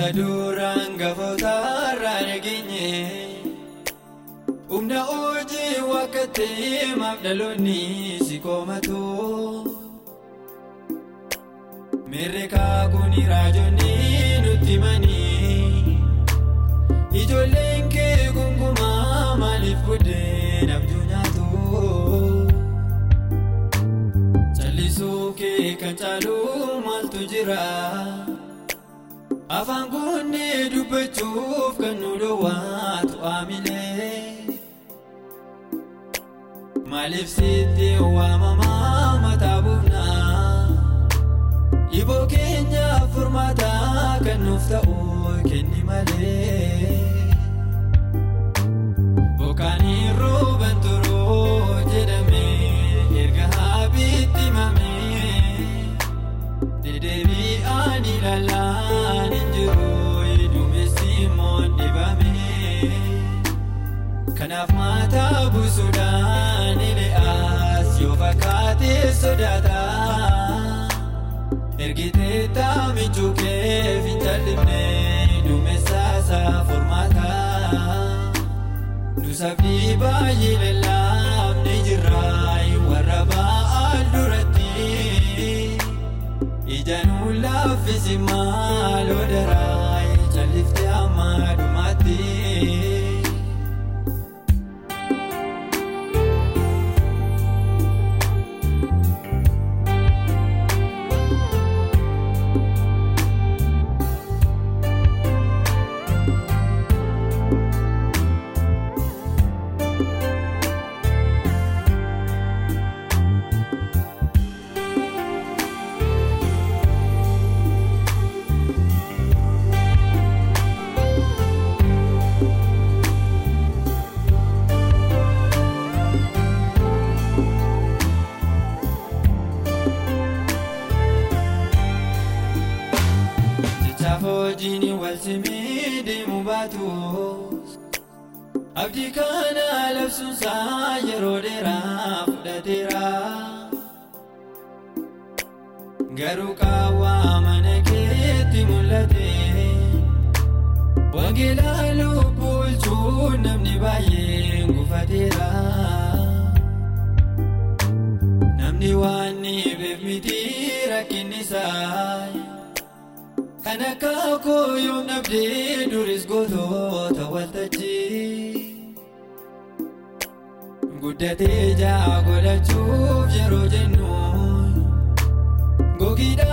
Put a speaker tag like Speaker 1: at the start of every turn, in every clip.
Speaker 1: isa duraan gafootarraa dhageenye humna hojii akka ta'eemaaf dhaloonni si koomatu mirreekaa kun raajonni nutti manii ijoolleen kee gungumaa maaliif buddeen abjuu nyaatu callisuu kee kan caalu maaltu jira. Afaan kunnee dubbachuuf kan nu dhoowwaatu aamilee. Maaliif sitti waamamaa mataa buufnaa? Iboo keenyaaf furmaataa kan nuuf ta'u kenni malee. Fakkaatee sodaata. Ergitee taamichuu kee fincaldifnee duumessaasaa formaata. Nusafni baay'ee lallaafne jirraa warra ba'aan duratti. Ijaanuu laaffisi maaloo daraa calliftee amma dhumaatti. Abdii kana labsuunsaa yeroo dheeraa fudhateera. Garuu qaawwaa mana keetti mul'ate wangeelaa lubbuu bulchuun namni baay'een gufateera. Namni waan beef miti rakkinni isaa. Kan akka koo yoom dhabdee duris gootoota waltajjii. Guddatee jaa godhachuuf yeroo jennu. Gogiidhaan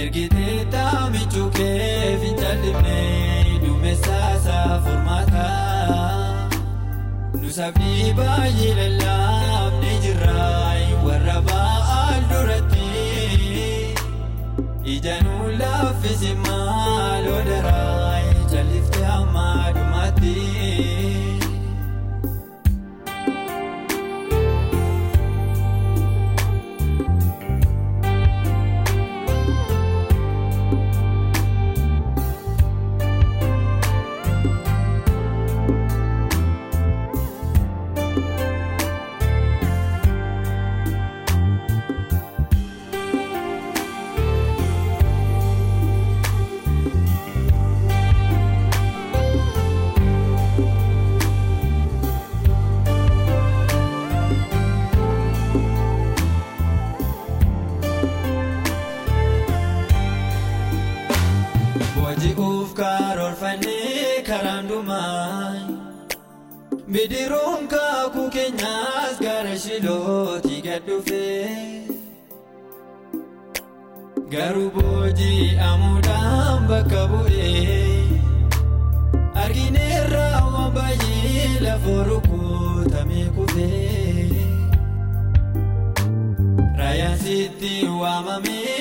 Speaker 1: Ergitee taamichuu kee fincaldifnee duumessaasaa formaata. Nusafni baay'ee lallaafne jirraa warra ba'aan duratti. Ijaanuu laaffisi maaloo Booji'uuf karoorfannee karaan dhumaa. Bidiruun kaakuu keenyaas gara shilooti gad dhufee. Garuu booji'amuudhaan bakka bu'ee. Argineerra waan baay'ee lafa rukutamee kufee. Raayaan sitti waamamee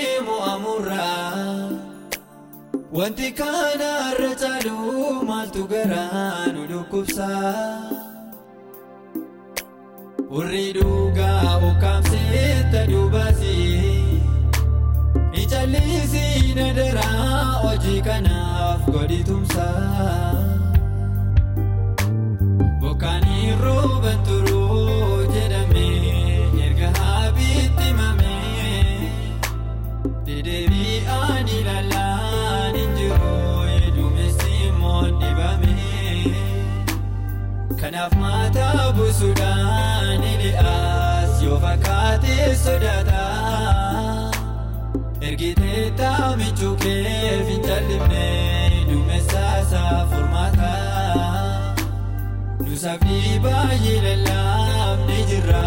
Speaker 1: Wanti kanarra caalu maaltu garaa nu dhukkubsa? Urrii dhugaa ukkaamseetta duubasii Icaallisii na daraa hojii kanaaf godhi Kanaaf mataa buusuudhaan ili'aas yoo fakkaatee sodaata Ergitee taamichuu kee fincaallimnee duumessaasaa furmaata. Nuusafni baay'ee lallaafne jirra